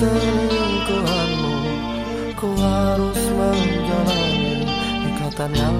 selingkuhanmu Ku harus menjalani ikatan yang